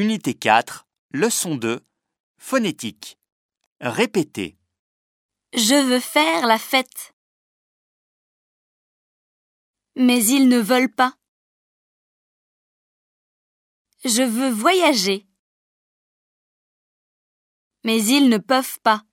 Unité 4, leçon 2, phonétique. Répétez. Je veux faire la fête. Mais ils ne veulent pas. Je veux voyager. Mais ils ne peuvent pas.